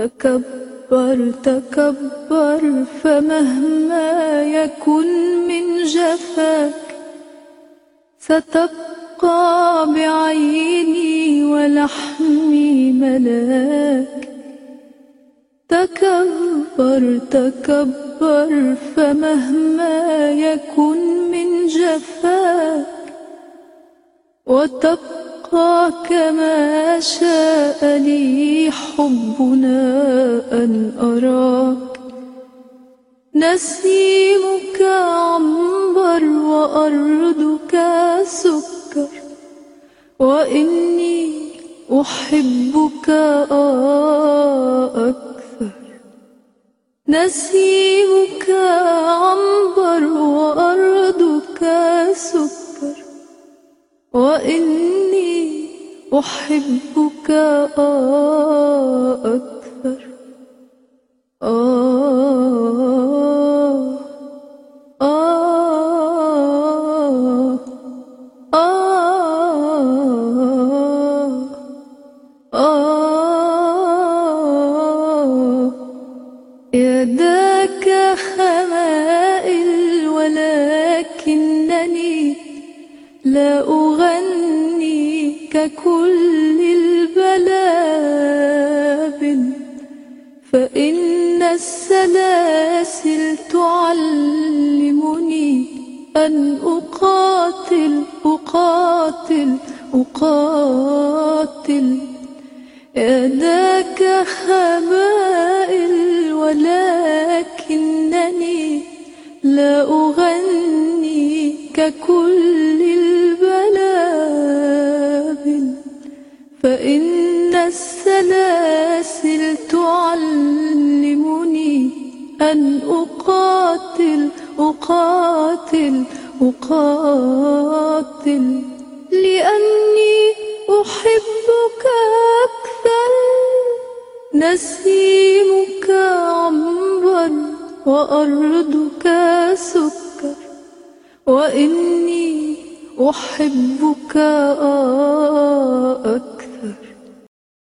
تكبر تكبر فمهما يكن من جفاك ستبقى بعيني ولحمي ملاك. تكبر تكبر فمهما يكن من جفاك وتبقى كما شاء لي حبنا أن أراك. نسيمك عنبر وأرضك سكر وإني أحبك أكثر. نسيمك أحبك أكثر. آه. آه. آه. آه. يداك خمائل ولكنني لا أغني ككل البلابل فإن السلاسل تعلمني أن أقاتل أقاتل أقاتل. يداك خبائل ولكنني لا أغني ككل فإن السلاسل تعلمني أن أقاتل أقاتل أقاتل لأني أحبك أكثر نسيمك عنبر وأرضك سكر وإني أحبك أكثر. 嗯